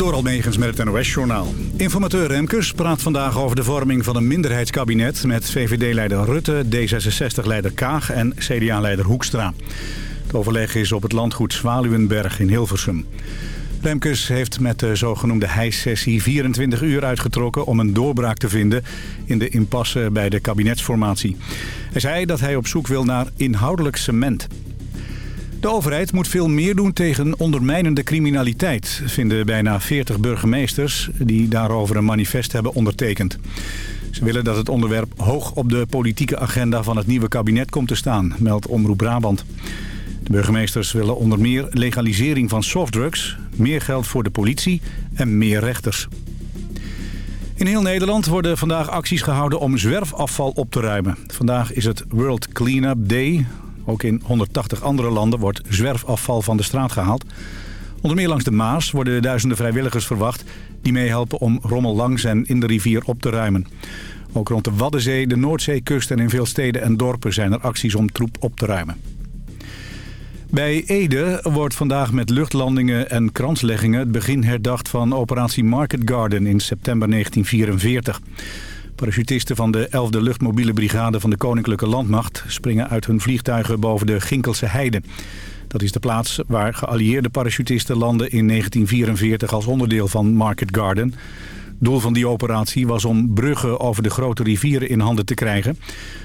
Door Almegens met het NOS-journaal. Informateur Remkes praat vandaag over de vorming van een minderheidskabinet... met VVD-leider Rutte, D66-leider Kaag en CDA-leider Hoekstra. Het overleg is op het landgoed Zwaluwenberg in Hilversum. Remkes heeft met de zogenoemde hijssessie 24 uur uitgetrokken... om een doorbraak te vinden in de impasse bij de kabinetsformatie. Hij zei dat hij op zoek wil naar inhoudelijk cement... De overheid moet veel meer doen tegen ondermijnende criminaliteit... vinden bijna 40 burgemeesters die daarover een manifest hebben ondertekend. Ze willen dat het onderwerp hoog op de politieke agenda van het nieuwe kabinet komt te staan, meldt Omroep Brabant. De burgemeesters willen onder meer legalisering van softdrugs, meer geld voor de politie en meer rechters. In heel Nederland worden vandaag acties gehouden om zwerfafval op te ruimen. Vandaag is het World Cleanup Day. Ook in 180 andere landen wordt zwerfafval van de straat gehaald. Onder meer langs de Maas worden duizenden vrijwilligers verwacht... die meehelpen om rommel langs en in de rivier op te ruimen. Ook rond de Waddenzee, de Noordzeekust en in veel steden en dorpen... zijn er acties om troep op te ruimen. Bij Ede wordt vandaag met luchtlandingen en kransleggingen... het begin herdacht van operatie Market Garden in september 1944... Parachutisten van de 11e luchtmobiele brigade van de Koninklijke Landmacht... springen uit hun vliegtuigen boven de Ginkelse Heide. Dat is de plaats waar geallieerde parachutisten landen in 1944 als onderdeel van Market Garden. Doel van die operatie was om bruggen over de grote rivieren in handen te krijgen.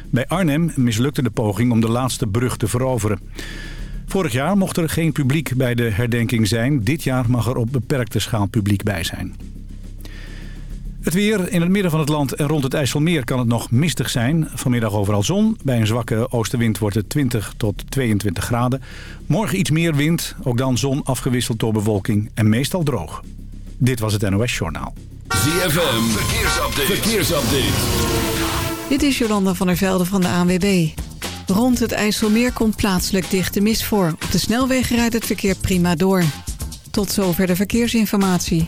Bij Arnhem mislukte de poging om de laatste brug te veroveren. Vorig jaar mocht er geen publiek bij de herdenking zijn. Dit jaar mag er op beperkte schaal publiek bij zijn. Het weer in het midden van het land en rond het IJsselmeer kan het nog mistig zijn. Vanmiddag overal zon. Bij een zwakke oostenwind wordt het 20 tot 22 graden. Morgen iets meer wind. Ook dan zon afgewisseld door bewolking en meestal droog. Dit was het NOS Journaal. ZFM. Verkeersupdate. Verkeersupdate. Dit is Jolanda van der Velde van de ANWB. Rond het IJsselmeer komt plaatselijk dichte mist voor. Op de snelweg rijdt het verkeer prima door. Tot zover de verkeersinformatie.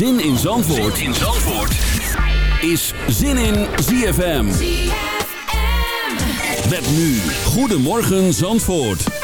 Zin in Zandvoort, in Zandvoort. is Zin in ZFM. Met nu, Goedemorgen Zandvoort.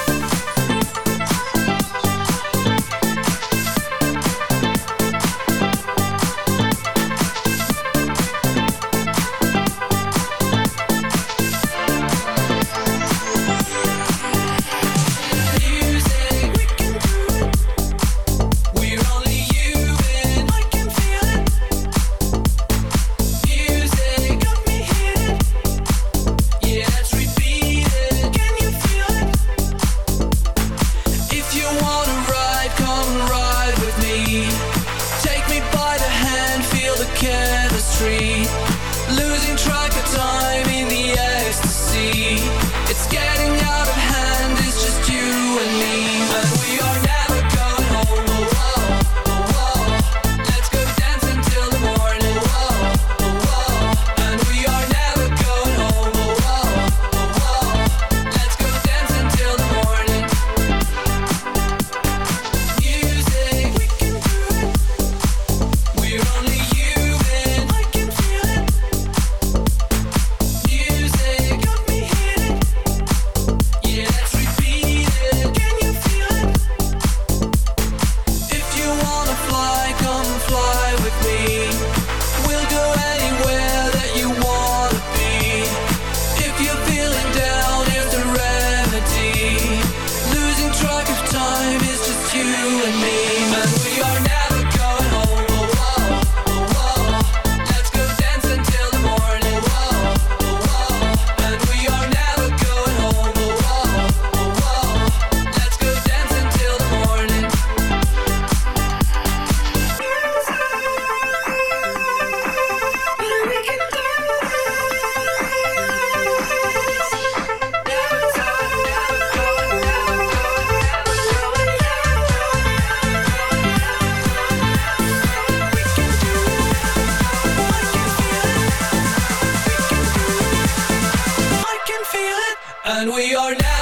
And we are now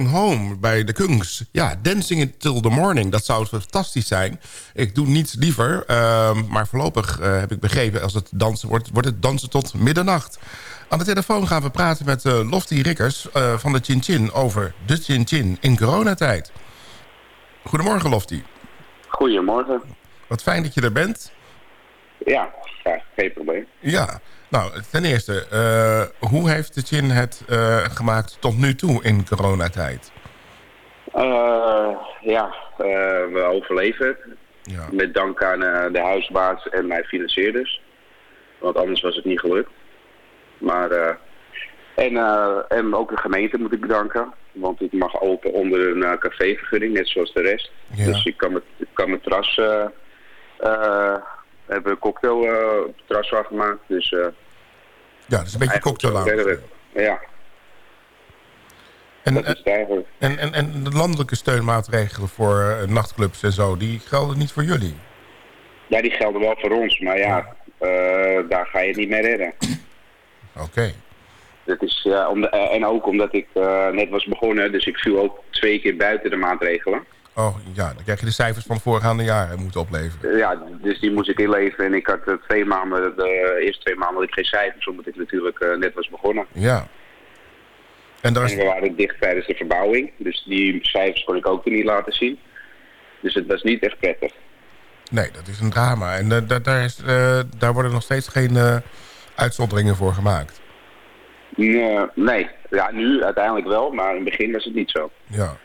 Going Home bij de Kungs. Ja, Dancing Until the Morning. Dat zou fantastisch zijn. Ik doe niets liever. ehm, maar voorlopig eh, heb ik begrepen... als het dansen wordt, wordt het dansen tot middernacht. Aan de telefoon gaan we praten met eh, Lofty Rikkers eh, van de Chin Chin... over de Chin Chin in coronatijd. Goedemorgen, Lofty. Goedemorgen. Wat fijn dat je er bent. Ja, graag, geen probleem. Ja, nou, ten eerste, eh, hoe heeft de Chin het eh, gemaakt tot nu toe in coronatijd? Eh, ja, we overleven het. Ja, Met dank aan de huisbaas en mijn financierders. Want anders was het niet gelukt. Maar, en, en ook de gemeente moet ik bedanken. Want ik mag open onder een cafévergunning, net zoals de rest. Ja. Dus ik kan, met, ik kan mijn terras... eh eh, hebben een cocktail eh, op het terras van gemaakt. Dus, eh, ja dat is een beetje cocktail verder. Ja, En, en, en, en de landelijke steunmaatregelen voor eh, nachtclubs en zo... die gelden niet voor jullie? Ja, die gelden wel voor ons, maar ja, eh, daar ga je het niet mee redden. Oké. Dat is, ja, om de- eh, en ook omdat ik eh, net was begonnen, dus ik viel ook twee keer buiten de maatregelen. Oh ja, dan krijg je de cijfers van de voorgaande jaren moeten opleveren. Ja, dus die moest ik inleveren en ik had eh, twee maanden, de eerste twee maanden had ik geen cijfers, omdat ik natuurlijk eh, net was begonnen. Ja. En daar En is, we waren dicht tijdens de verbouwing, dus die cijfers kon ik ook niet laten zien. Dus het was niet echt prettig. nee, dat is een drama. En eh, daar, is, daar worden nog steeds geen uitzonderingen voor gemaakt. Nee, nee, ja, nu uiteindelijk wel, maar in het begin was het niet zo. Ja.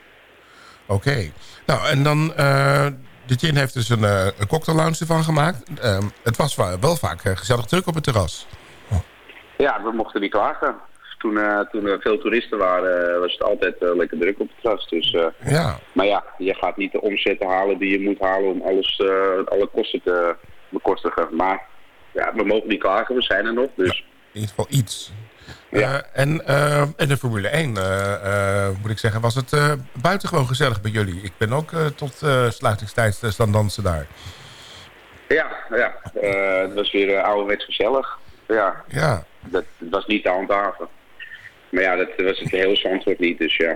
Oké. Nou, en dan... eh, de Gin heeft dus een, eh, een cocktail lounge ervan gemaakt. Ehm, het was wa- wel vaak eh, gezellig druk op het terras. Ja, we mochten niet klagen. Toen, eh, toen er veel toeristen waren, eh, was het altijd eh, lekker druk op het terras. Dus, eh, Ja. maar ja, je gaat niet de omzet halen die je moet halen om alles, eh, alle kosten te bekostigen. Maar ja, we mogen niet klagen, we zijn er nog. Dus In ieder geval iets. Ja. Eh, en, eh, en de Formule 1, eh, moet ik zeggen, was het buitengewoon gezellig bij jullie. Ik ben ook tot sluitingstijd staan dansen daar. ja, ja het was weer ouderwets gezellig. Ja, Ja, dat, was niet te handhaven. Maar ja, dat was het heel Zandvoort niet, dus ja.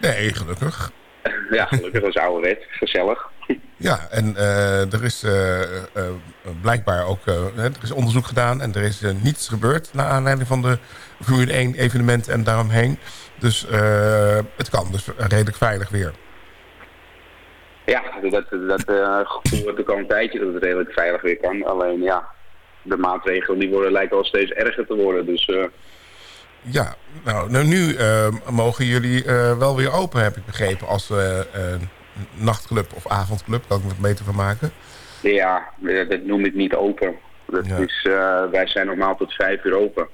nee, gelukkig. Ja, gelukkig was ouderwets, gezellig. Ja, en eh, er is eh, eh, blijkbaar ook er is onderzoek gedaan... en er is niets gebeurd naar aanleiding van de Formule 1 evenement en daaromheen. Dus het kan dus redelijk veilig weer. Ja, dat, dat gevoel heb ik al een tijdje dat het redelijk veilig weer kan. Alleen ja, de maatregelen die worden, lijken wel steeds erger te worden. Dus Ja, nou, nou, nu mogen jullie wel weer open, heb ik begrepen... als eh, nachtclub of avondclub, kan ik me het beter van maken. ja, eh, dat noem ik niet open. Dat Ja. is, eh, wij zijn normaal tot vijf uur open.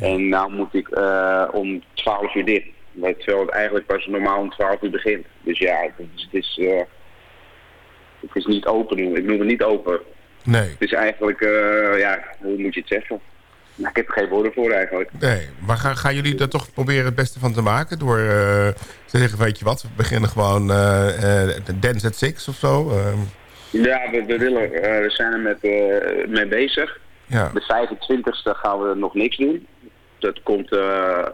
En nou moet ik eh, om twaalf uur dicht. Terwijl het eigenlijk pas normaal om twaalf uur begint. Dus ja, het is, het is, het is niet open. Ik noem het niet open. Nee, Het is eigenlijk, ja, hoe moet je het zeggen? Nou, ik heb er geen woorden voor eigenlijk. nee. Maar gaan, gaan jullie er toch proberen het beste van te maken... door eh, te zeggen, weet je wat, we beginnen gewoon eh Dance at Six of zo? Ehm, Ja, we, we, willen, we zijn er met, mee bezig. ja, De 25e gaan we nog niks doen. Dat komt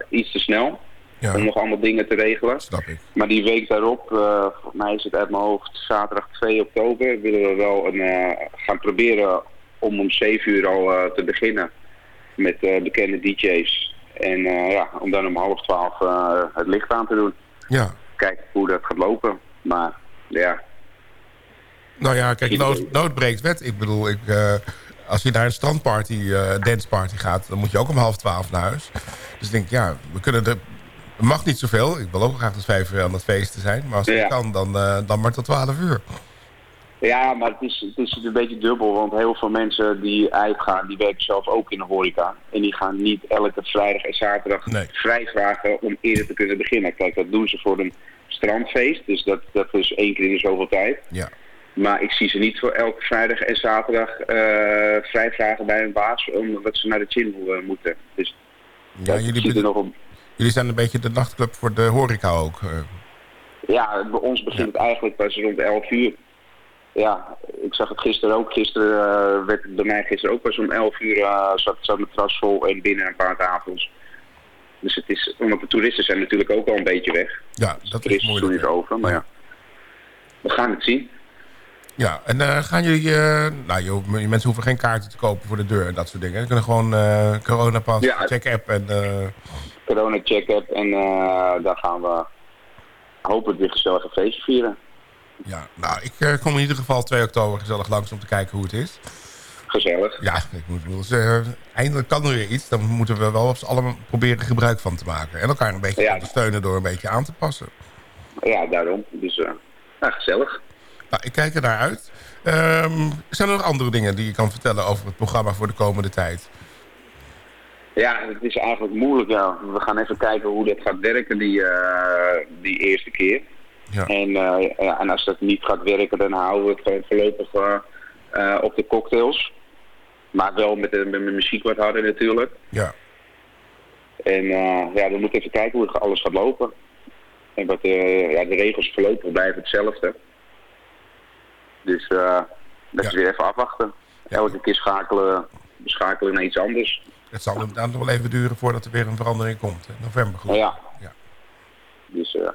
iets te snel ja, om nog allemaal dingen te regelen. snap ik. Maar die week daarop, eh volgens mij is het uit mijn hoofd zaterdag 2 oktober, willen we wel een, gaan proberen om om 7 uur al te beginnen met eh, bekende DJ's. En eh, ja, om dan om half 12 eh, het licht aan te doen. Ja, Kijken hoe dat gaat lopen. Maar ja, nou ja, kijk, nood, nood breekt wet. Ik bedoel, ik, als je naar een strandparty, eh danceparty gaat... dan moet je ook om half twaalf naar huis. Dus ik denk, ja, we kunnen er... Het mag niet zoveel. Ik wil ook graag tot vijf uur aan het feest te zijn. Maar als het Ja. kan, dan, dan maar tot twaalf uur. Ja, maar het is, het is een beetje dubbel, want heel veel mensen die uitgaan, die werken zelf ook in de horeca. En die gaan niet elke vrijdag en zaterdag Nee. vrij vragen om eerder te kunnen beginnen. Kijk, dat doen ze voor een strandfeest, dus dat, dat is één keer in de zoveel tijd. Ja, Maar ik zie ze niet voor elke vrijdag en zaterdag eh vrij vragen bij hun baas, omdat ze naar de gym eh, moeten. Dus ja jullie, er nog op. jullie zijn een beetje de nachtclub voor de horeca ook. eh. Ja, bij ons begint het eigenlijk pas rond 11 uur. Ja, ik zag het gisteren ook. Gisteren eh, werd het bij mij gisteren ook pas om 11 uur. eh, zat, zat mijn terras vol en binnen een paar tafels. Dus het is, omdat de toeristen zijn natuurlijk ook al een beetje weg. Ja, dat is moeilijk. niet over, maar ja. We gaan het zien. Ja, en eh, gaan jullie... nou, je, je mensen hoeven geen kaarten te kopen voor de deur en dat soort dingen. Ze kunnen gewoon coronapas, Ja. check-app en... Corona check-up en daar gaan we hopelijk weer gezellig een feestje vieren. Ja, nou, ik eh, kom in ieder geval 2 oktober gezellig langs om te kijken hoe het is. Gezellig. Ja, ik moet wel zeggen, eindelijk kan er weer iets. Dan moeten we wel z'n allen proberen gebruik van te maken. En elkaar een beetje Ja. ondersteunen door een beetje aan te passen. Ja, daarom. Dus eh ja, gezellig. Nou, ik kijk er naar uit. Ehm, zijn er nog andere dingen die je kan vertellen over het programma voor de komende tijd? Ja, het is eigenlijk moeilijk. Ja. We gaan even kijken hoe dat gaat werken die, eh, die eerste keer. Ja. En, eh, ja, en als dat niet gaat werken, dan houden we het gewoon voorlopig eh, eh, op de cocktails. Maar wel met de, met muziek wat harder natuurlijk. Ja, En ja, we moeten even kijken hoe alles gaat lopen. En wat, ja, de regels voorlopig blijven hetzelfde. Dus dat is Ja. weer even afwachten. Elke keer schakelen, schakelen naar iets anders. het zal inderdaad nog wel even duren voordat er weer een verandering komt. In november ik. ja. Ja. Dus eh,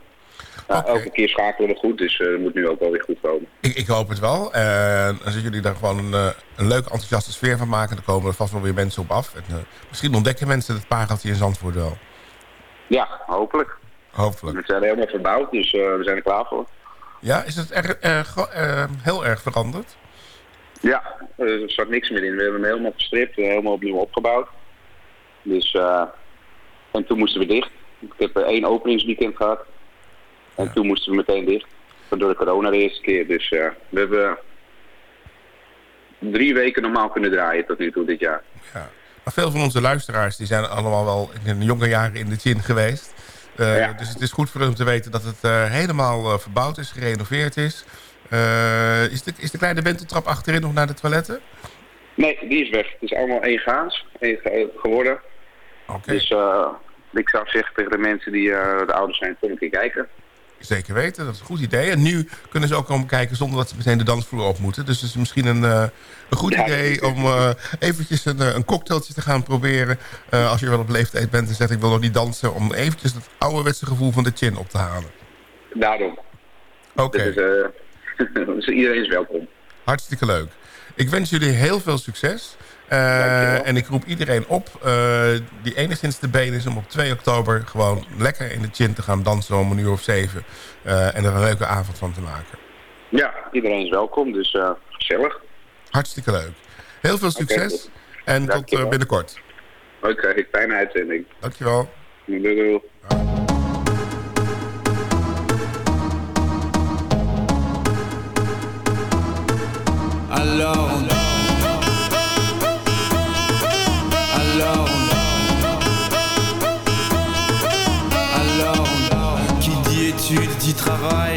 nou, elke keer schakelen we goed, dus eh, het moet nu ook wel weer goed komen. Ik, ik hoop het wel. En als jullie daar gewoon een, eh, een leuke, enthousiaste sfeer van maken... dan komen er vast wel weer mensen op af. En, eh, misschien ontdekken mensen het paargeltje in Zandvoort wel. Ja, hopelijk. Hopelijk. We zijn helemaal verbouwd, dus eh, we zijn er klaar voor. Ja, is het erg, erg, eh, heel erg veranderd? Ja, eh, er zat niks meer in. We hebben hem helemaal gestript helemaal opnieuw opgebouwd. Dus, eh, en toen moesten we dicht. Ik heb eh, één openingsweekend gehad. En Ja. toen moesten we meteen dicht. Door de corona de eerste keer. Dus eh, we hebben drie weken normaal kunnen draaien tot nu toe dit jaar. Ja. Maar veel van onze luisteraars die zijn allemaal wel in hun jonge jaren in de gin geweest. Eh, Ja. Dus het is goed voor hun om te weten dat het eh, helemaal eh, verbouwd is, gerenoveerd is. Eh, is, de, is de kleine wenteltrap achterin nog naar de toiletten? Nee, die is weg. Het is allemaal één gaans één geworden. Oké, Dus eh, ik zou zeggen tegen de mensen die eh, de ouders zijn, kom een keer kijken. Zeker weten. Dat is een goed idee. En nu kunnen ze ook komen kijken zonder dat ze meteen de dansvloer op moeten. Dus het is misschien een, eh, een goed Ja, idee om eh, eventjes een, eh, een cocktailtje te gaan proberen. Als je wel op leeftijd bent en zegt ik wil nog niet dansen. Om eventjes het ouderwetse gevoel van de chin op te halen. Daarom. Oké. Dus iedereen is welkom. Hartstikke leuk. Ik wens jullie heel veel succes. Eh, en ik roep iedereen op eh, die enigszins te been is... om op 2 oktober gewoon lekker in de chin te gaan dansen om een uur of zeven. eh, en er een leuke avond van te maken. Ja, iedereen is welkom, dus eh, gezellig. Hartstikke leuk. Heel veel succes en tot Dankjewel. binnenkort. Oké, fijne uitzending. Dankjewel. Doei, doei. Alors on travail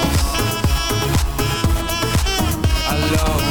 love.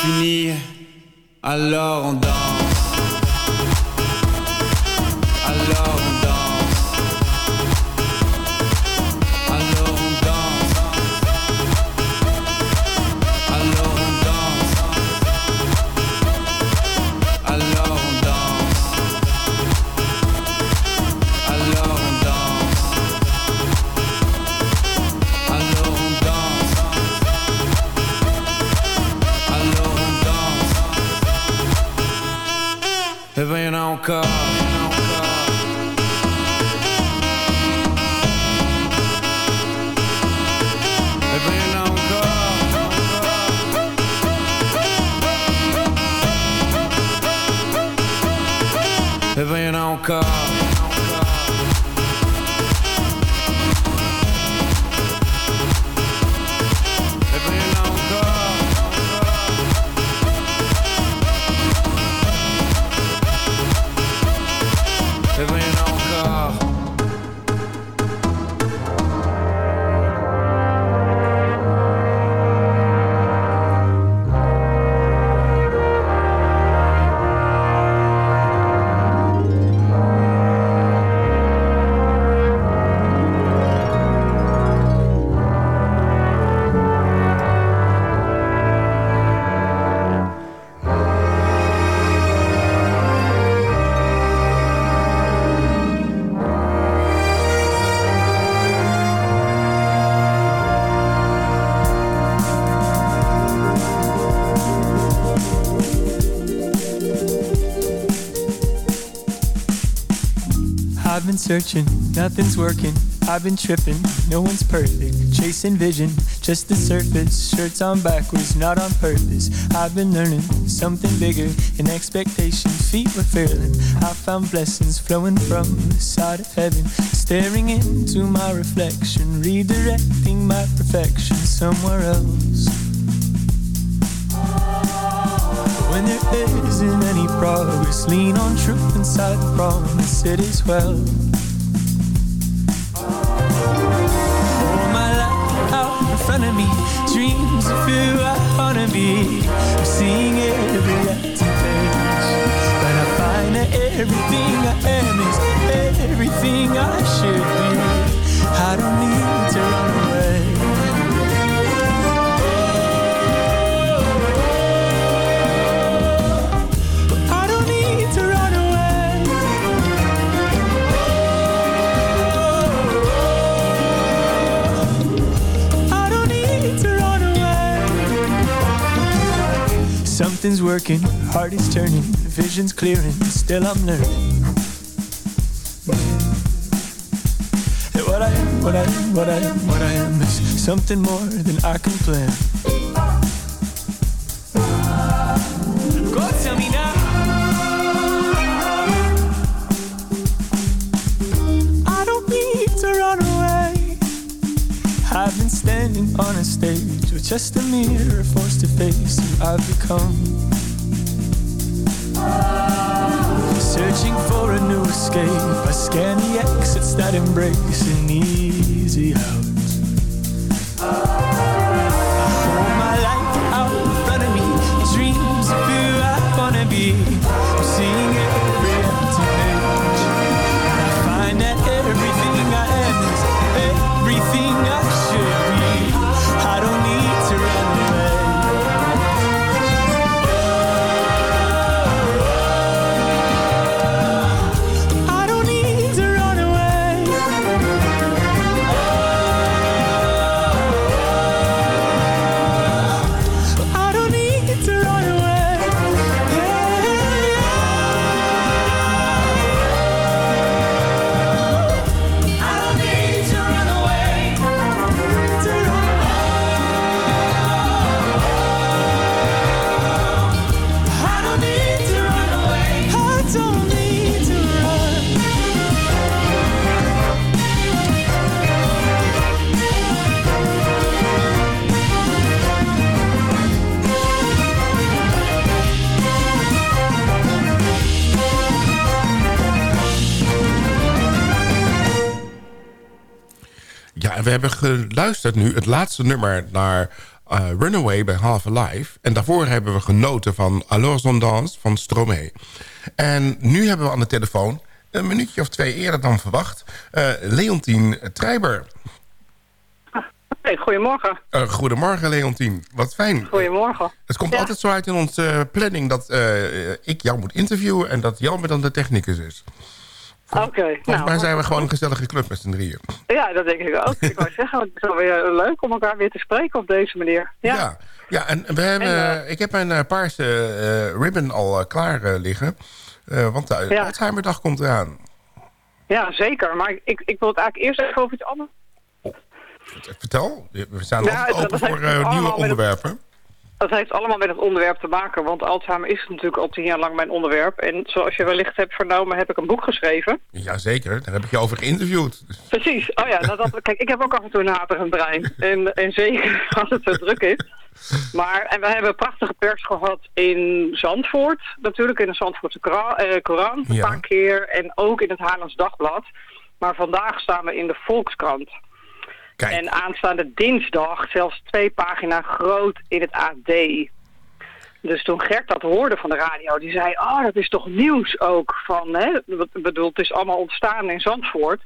Fini, alors on danse. Searching, nothing's working. I've been tripping, no one's perfect. Chasing vision, just the surface. Shirts on backwards, not on purpose. I've been learning something bigger. In expectation, feet were failing. I found blessings flowing from the side of heaven. Staring into my reflection, redirecting my perfection somewhere else. When there isn't any progress, lean on truth inside the promise. It is well. Dreams of who I wanna be. I'm seeing every empty page, but I find that everything I am is everything I should be. I don't need to run away. Something's working, heart is turning, vision's clearing, still I'm learning. That What I am, what I am, what I am, what I am is something more than I can plan. Go tell me now. I don't need to run away. I've been standing on a stage just a mirror forced to face who I've become. Searching for a new escape. I scan the exits that embrace an easy out. Geluisterd nu het laatste nummer naar eh, Runaway bij Half Alive. En daarvoor hebben we genoten van Alors on danse van Stromae. En nu hebben we aan de telefoon, een minuutje of twee eerder dan verwacht... eh, Leontien Treiber. Hey, goedemorgen. Eh, goedemorgen, Leontien. Wat fijn. Goedemorgen. Het komt Ja. altijd zo uit in onze planning dat ik jou moet interviewen... en dat Jelmer dan de technicus is. Oké. Volgens nou, mij zijn we gewoon een gezellige club met z'n drieën. Ja, dat denk ik ook. Ik wou zeggen, het is wel weer leuk om elkaar weer te spreken op deze manier. Ja. Ja, ja en we hebben, En, ik heb mijn eh, paarse eh, ribbon al eh, klaar eh, liggen. Eh, want de Ja. Alzheimerdag komt eraan. ja, zeker. Maar ik, ik wil het eigenlijk eerst even over iets anders. Vertel, we zijn Ja, altijd open voor eh, nieuwe onderwerpen. Dat heeft allemaal met het onderwerp te maken, want Alzheimer is natuurlijk al tien jaar lang mijn onderwerp. En zoals je wellicht hebt vernomen, heb ik een boek geschreven. Jazeker, daar heb ik je over geïnterviewd. Precies. Oh ja, dat, kijk, ik heb ook af en toe een haperend brein. En, en zeker als het zo druk is. Maar, en we hebben prachtige pers gehad in Zandvoort. Natuurlijk in de Zandvoortse eh, Koran een Ja. paar keer. En ook in het Haarlands Dagblad. Maar vandaag staan we in de Volkskrant. Kijk, En aanstaande dinsdag zelfs twee pagina groot in het AD. Dus toen Gert dat hoorde van de radio, die zei... oh, dat is toch nieuws ook van... Hè? Ik bedoel, het is allemaal ontstaan in Zandvoort...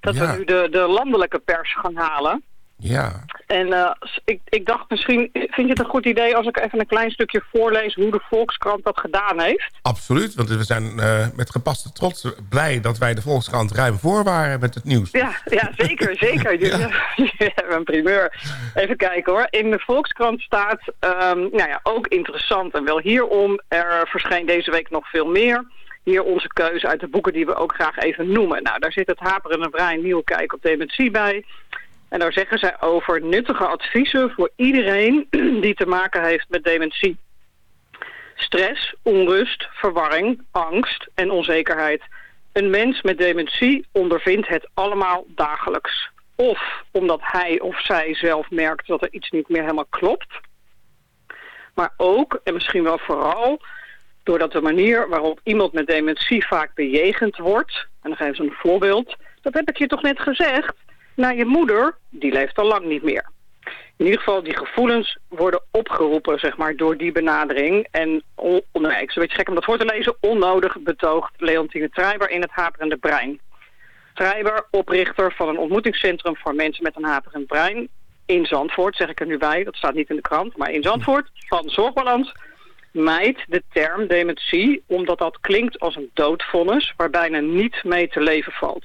dat Ja. we nu de, de landelijke pers gaan halen. Ja. En eh, ik, ik dacht misschien... vind je het een goed idee als ik even een klein stukje voorlees... hoe de Volkskrant dat gedaan heeft? Absoluut, want we zijn eh, met gepaste trots blij dat wij de Volkskrant ruim voor waren met het nieuws. Ja, ja zeker, zeker. Jullie hebben een primeur. Even kijken hoor. In de Volkskrant staat, ehm, nou ja, ook interessant en wel hierom. Er verscheen deze week nog veel meer. Hier onze keuze uit de boeken die we ook graag even noemen. Nou, daar zit het Haperende Brein Nieuw Kijk op dementie bij. En daar zeggen zij over nuttige adviezen voor iedereen die te maken heeft met dementie. Stress, onrust, verwarring, angst en onzekerheid. Een mens met dementie ondervindt het allemaal dagelijks. Of omdat hij of zij zelf merkt dat er iets niet meer helemaal klopt. Maar ook, en misschien wel vooral, doordat de manier waarop iemand met dementie vaak bejegend wordt... en dan geven ze een voorbeeld, dat heb ik je toch net gezegd... naar je moeder, die leeft al lang niet meer. In ieder geval, die gevoelens worden opgeroepen, zeg maar, door die benadering. En, on, nee, ik beetje gek om dat voor te lezen, onnodig betoogt Leontine Treiber in het Haperende Brein. Treiber, oprichter van een ontmoetingscentrum voor mensen met een haperend brein in Zandvoort, zeg ik er nu bij, dat staat niet in de krant, maar in Zandvoort, van Zorgbalans, mijt de term dementie omdat dat klinkt als een doodvonnis waar bijna niet mee te leven valt.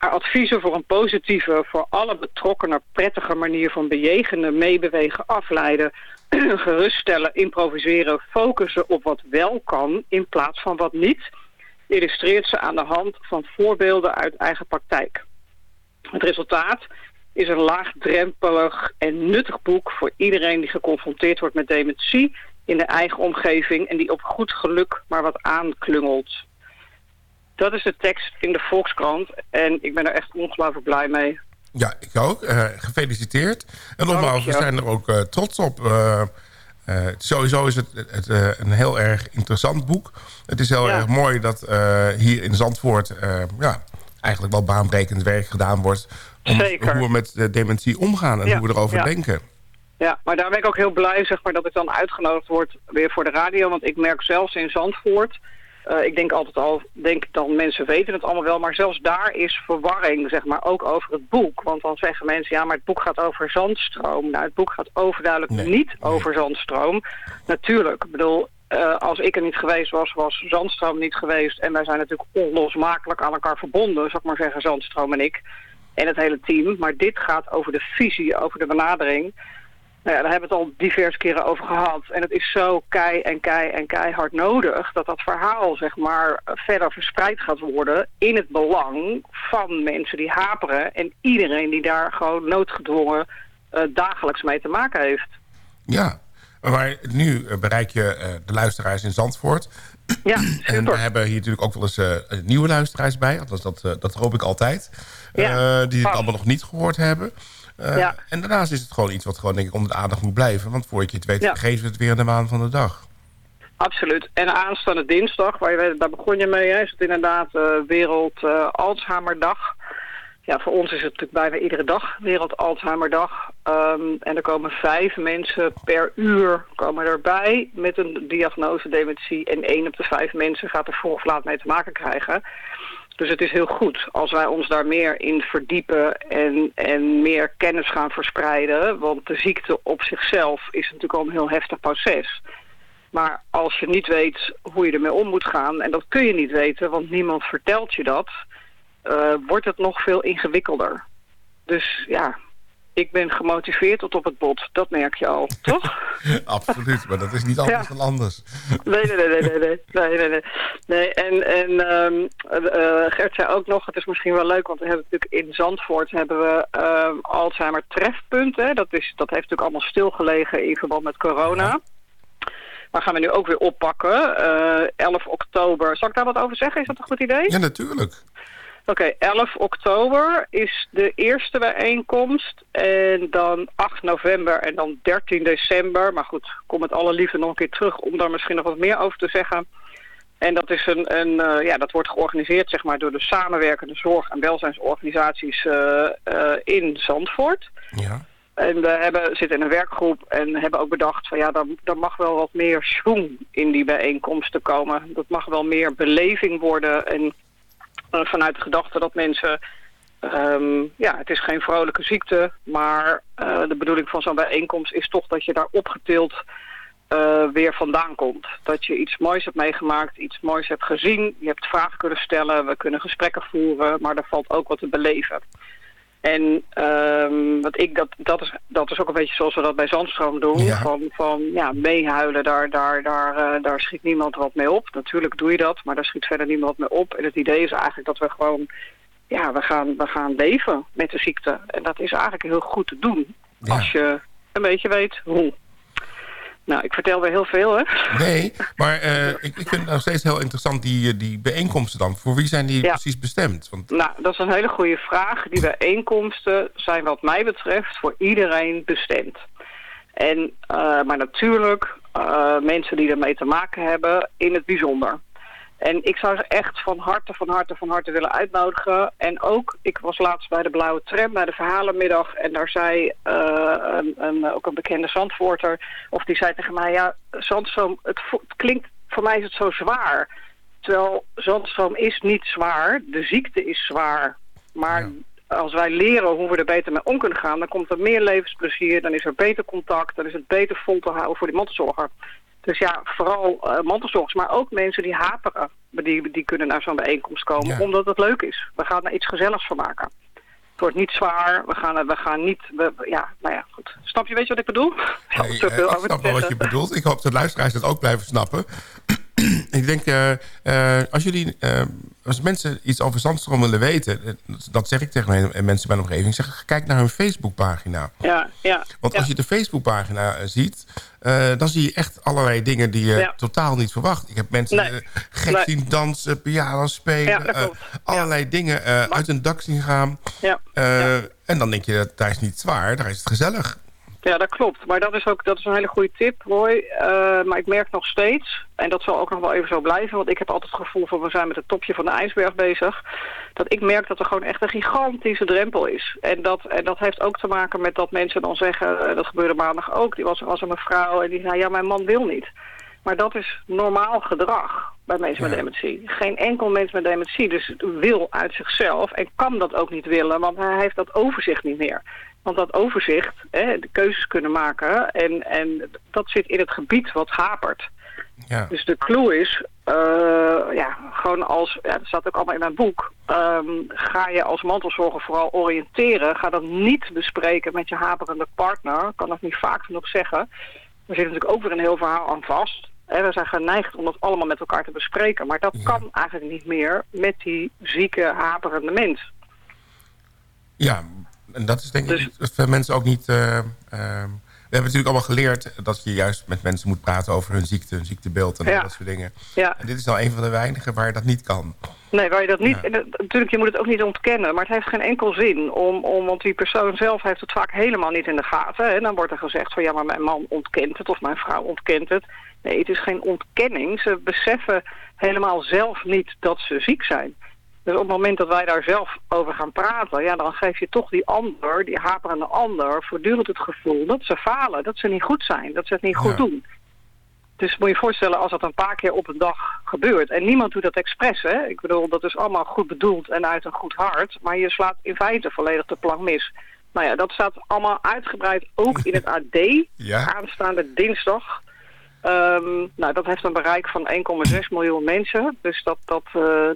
Haar adviezen voor een positieve, voor alle betrokkenen prettige manier van bejegenen, meebewegen, afleiden, geruststellen, improviseren, focussen op wat wel kan in plaats van wat niet, illustreert ze aan de hand van voorbeelden uit eigen praktijk. Het resultaat is een laagdrempelig en nuttig boek voor iedereen die geconfronteerd wordt met dementie in de eigen omgeving en die op goed geluk maar wat aanklungelt. Dat is de tekst in de Volkskrant en ik ben er echt ongelooflijk blij mee. Ja, ik ook. Eh, gefeliciteerd. En nogmaals, we zijn er ook eh, trots op. Eh, sowieso is het, het een heel erg interessant boek. Het is heel Ja. erg mooi dat hier in Zandvoort... ja, eigenlijk wel baanbrekend werk gedaan wordt... om Zeker. hoe we met de dementie omgaan en Ja, hoe we erover ja. denken. Ja, maar daar ben ik ook heel blij zeg maar, dat ik dan uitgenodigd word weer voor de radio. Want ik merk zelfs in Zandvoort... eh, ik denk altijd al, denk dan mensen weten het allemaal wel... maar zelfs daar is verwarring, zeg maar, ook over het boek. Want dan zeggen mensen, ja, maar het boek gaat over zandstroom. Nou, het boek gaat overduidelijk Nee, niet nee. over zandstroom. Natuurlijk, ik bedoel... eh, als ik er niet geweest was, was Zandstroom niet geweest. En wij zijn natuurlijk onlosmakelijk aan elkaar verbonden, zou ik maar zeggen, Zandstroom en ik. En het hele team. Maar dit gaat over de visie, over de benadering. Nou ja, daar hebben we het al diverse keren over gehad. En het is zo kei en kei en keihard nodig... dat dat verhaal zeg maar verder verspreid gaat worden... in het belang van mensen die haperen... en iedereen die daar gewoon noodgedwongen eh, dagelijks mee te maken heeft. Ja, maar nu bereik je eh, de luisteraars in Zandvoort. Ja, En we super. hebben hier natuurlijk ook wel eens eh, nieuwe luisteraars bij. Althans, dat, dat hoop ik altijd. Ja. Die het allemaal nog niet gehoord hebben. Eh, Ja. En daarnaast is het gewoon iets wat gewoon, denk ik, onder de aandacht moet blijven. Want voordat je het weet, Ja. geven we het weer in de maan van de dag. Absoluut. En aanstaande dinsdag, waar je, daar begon je mee, hè, is het inderdaad eh, Wereld eh, Alzheimerdag. ja, voor ons is het natuurlijk bijna iedere dag Wereld Alzheimerdag. Ehm, en er komen vijf mensen per uur komen erbij met een diagnose dementie. En één op de vijf mensen gaat er vroeg of laat mee te maken krijgen. Dus het is heel goed als wij ons daar meer in verdiepen en, en meer kennis gaan verspreiden. Want de ziekte op zichzelf is natuurlijk al een heel heftig proces. Maar als je niet weet hoe je ermee om moet gaan, en dat kun je niet weten, want niemand vertelt je dat, eh, wordt het nog veel ingewikkelder. Dus ja, ik ben gemotiveerd tot op het bot. Dat merk je al, toch? Absoluut, maar dat is niet anders dan anders. nee, nee, nee, nee, nee, nee, nee, En, en um, uh, Gert zei ook nog, het is misschien wel leuk, want we hebben natuurlijk in Zandvoort hebben we ehm, Alzheimer trefpunten. Dat, is, dat heeft natuurlijk allemaal stilgelegen in verband met corona. Maar gaan we nu ook weer oppakken. Eh, 11 oktober. Zal ik daar wat over zeggen? Is dat een goed idee? Ja, natuurlijk. Oké, 11 oktober is de eerste bijeenkomst. En dan 8 november en dan 13 december. Maar goed, ik kom met alle liefde nog een keer terug om daar misschien nog wat meer over te zeggen. En dat, is een, een, eh, ja, dat wordt georganiseerd zeg maar, door de samenwerkende zorg- en welzijnsorganisaties eh, eh, in Zandvoort. Ja. En we hebben, zitten in een werkgroep en hebben ook bedacht van ja, dan, dan mag wel wat meer schwung in die bijeenkomsten komen. Dat mag wel meer beleving worden en vanuit de gedachte dat mensen, ehm, ja, het is geen vrolijke ziekte, maar eh, de bedoeling van zo'n bijeenkomst is toch dat je daar opgetild eh, weer vandaan komt. Dat je iets moois hebt meegemaakt, iets moois hebt gezien, je hebt vragen kunnen stellen, we kunnen gesprekken voeren, maar er valt ook wat te beleven. En ehm, wat ik, dat, dat, is, dat is ook een beetje zoals we dat bij Zandstroom doen. Ja. Van, van ja, meehuilen, daar, daar, daar, eh, daar schiet niemand wat mee op. Natuurlijk doe je dat, maar daar schiet verder niemand mee op. En het idee is eigenlijk dat we gewoon, ja, we gaan, we gaan leven met de ziekte. En dat is eigenlijk heel goed te doen. Ja. Als je een beetje weet hoe. Nou, ik vertel weer heel veel, hè? Nee, maar eh, ik, ik vind het nog steeds heel interessant, die, eh, die bijeenkomsten dan. Voor wie zijn die Ja. precies bestemd? Want, Nou, dat is een hele goede vraag. Die bijeenkomsten zijn wat mij betreft voor iedereen bestemd. En, eh, maar natuurlijk mensen die ermee te maken hebben in het bijzonder. En ik zou ze echt van harte, van harte, van harte willen uitnodigen. En ook, ik was laatst bij de Blauwe Tram, bij de verhalenmiddag. En daar zei eh, een, een, ook een bekende Zandvoorter, of die zei tegen mij... Ja, Zandstroom, het, klinkt, voor mij is het zo zwaar. Terwijl Zandstroom is niet zwaar, de ziekte is zwaar. Maar als wij leren hoe we er beter mee om kunnen gaan... dan komt er meer levensplezier, dan is er beter contact... dan is het beter vol te houden voor die mantelzorger. Dus ja, vooral eh mantelzorgers, maar ook mensen die haperen... die, die kunnen naar zo'n bijeenkomst komen, Ja. omdat het leuk is. We gaan er iets gezelligs van maken. Het wordt niet zwaar, we gaan, we gaan niet... We, ja, nou ja, goed. Snap je, weet je wat ik bedoel? Ik Nee, eh, ik snap wel wat je bedoelt. Ik hoop dat luisteraars dat ook blijven snappen. ik denk, eh, als jullie, als mensen iets over Zandstroom willen weten... eh, dat zeg ik tegen mijn- mensen bij mijn omgeving. Zeg, kijk naar hun Facebookpagina. Ja, ja. Want ja. als je de Facebookpagina eh, ziet... eh, dan zie je echt allerlei dingen die je Ja. totaal niet verwacht. Ik heb mensen Nee. gek Nee. zien dansen, piano spelen... Ja, allerlei dingen uit hun dak zien gaan. Ja. En dan denk je, dat daar is niet zwaar, daar is het gezellig. Ja, dat klopt. Maar dat is ook dat is een hele goede tip, Roy. Eh, maar ik merk nog steeds, en dat zal ook nog wel even zo blijven... want ik heb altijd het gevoel van we zijn met het topje van de ijsberg bezig... dat ik merk dat er gewoon echt een gigantische drempel is. En dat, en dat heeft ook te maken met dat mensen dan zeggen... eh, dat gebeurde maandag ook, die was, was een vrouw en die zei... ja, mijn man wil niet. Maar dat is normaal gedrag bij mensen met dementie. Geen enkel mens met dementie dus wil uit zichzelf en kan dat ook niet willen, want hij heeft dat overzicht niet meer. Want dat overzicht, hè, de keuzes kunnen maken, en, en dat zit in het gebied wat hapert. Ja. Dus de clue is, eh, ja, gewoon als, ja, dat staat ook allemaal in mijn boek, ehm, ga je als mantelzorger vooral oriënteren. Ga dat niet bespreken met je haperende partner, Ik kan dat niet vaak genoeg zeggen. Er zit natuurlijk ook weer een heel verhaal aan vast. We zijn geneigd om dat allemaal met elkaar te bespreken. Maar dat kan eigenlijk niet meer met die zieke, haperende mens. Ja, en dat is denk Dus- ik dat veel mensen ook niet... eh, ehm, we hebben natuurlijk allemaal geleerd dat je juist met mensen moet praten over hun ziekte, hun ziektebeeld en Ja. dat soort dingen. Ja. En dit is nou een van de weinigen waar dat niet kan. Nee, waar je dat niet... Ja. en dat- natuurlijk, je moet het ook niet ontkennen. Maar het heeft geen enkel zin. Om, om, want die persoon zelf heeft het vaak helemaal niet in de gaten. En dan wordt er gezegd van... ja, maar mijn man ontkent het of mijn vrouw ontkent het. Nee, het is geen ontkenning. Ze beseffen helemaal zelf niet dat ze ziek zijn. Dus op het moment dat wij daar zelf over gaan praten, ja, dan geef je toch die ander, die haperende ander, voortdurend het gevoel dat ze falen, dat ze niet goed zijn, dat ze het niet goed Ja. doen. Dus moet je je voorstellen als dat een paar keer op een dag gebeurt. En niemand doet dat expres, hè. Ik bedoel, dat is allemaal goed bedoeld en uit een goed hart. Maar je slaat in feite volledig de plank mis. Nou ja, dat staat allemaal uitgebreid ook in het AD. Ja. Aanstaande dinsdag. Ehm, nou, dat heeft een bereik van 1,6 miljoen mensen. Dus dat, dat,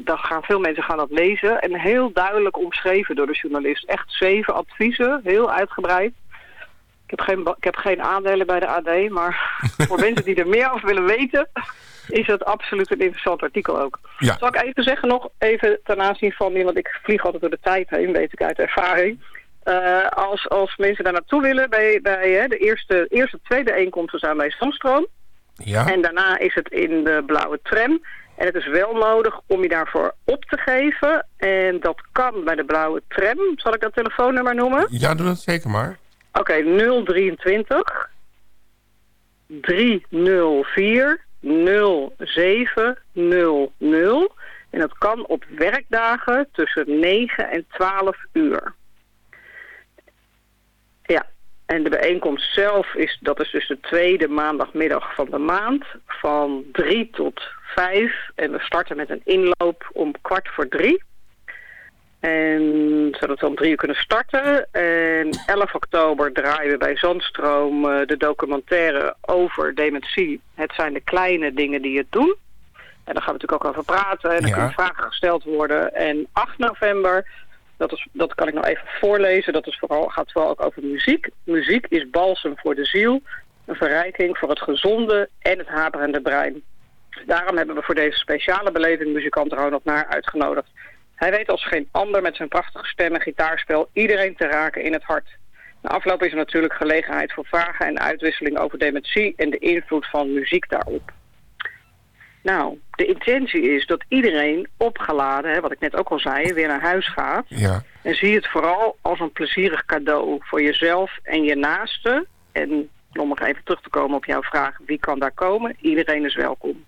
daar gaan veel mensen gaan dat lezen. En heel duidelijk omschreven door de journalist. Echt zeven adviezen, heel uitgebreid. Ik heb geen, ik heb geen aandelen bij de AD, maar voor mensen die er meer over willen weten... is het absoluut een interessant artikel ook. Ja. Zal ik even zeggen nog, even ten aanzien van... want ik vlieg altijd door de tijd heen, weet ik uit ervaring... Eh, als, als mensen daar naartoe willen, bij, bij hè, de eerste, eerste twee bijeenkomsten zijn bij Zandstroom. Ja. En daarna is het in de blauwe tram. En het is wel nodig om je daarvoor op te geven. En dat kan bij de blauwe tram. Zal ik dat telefoonnummer noemen? ja, doe dat zeker maar. Oké, 023 304 0700. En dat kan op werkdagen tussen 9 en 12 uur. Ja, en de bijeenkomst zelf is, dat is dus de tweede maandagmiddag van de maand, van 3 tot 5. En we starten met een inloop om kwart voor drie. En zodat we om drie uur kunnen starten. En 11 oktober draaien we bij Zandstroom eh, de documentaire over dementie. Het zijn de kleine dingen die het doen. En daar gaan we natuurlijk ook over praten. En dan Ja. kunnen vragen gesteld worden. En 8 november, dat, is, dat kan ik nog even voorlezen. Dat is vooral, gaat vooral ook over muziek. Muziek is balsem voor de ziel. Een verrijking voor het gezonde en het haperende brein. Daarom hebben we voor deze speciale beleving muzikant Ronald Naar uitgenodigd. Hij weet als geen ander met zijn prachtige stem en gitaarspel iedereen te raken in het hart. Na afloop is er natuurlijk gelegenheid voor vragen en uitwisseling over dementie en de invloed van muziek daarop. Nou, de intentie is dat iedereen opgeladen, hè, wat ik net ook al zei, weer naar huis gaat. Ja. En zie het vooral als een plezierig cadeau voor jezelf en je naaste. En om nog even terug te komen op jouw vraag, wie kan daar komen? Iedereen is welkom.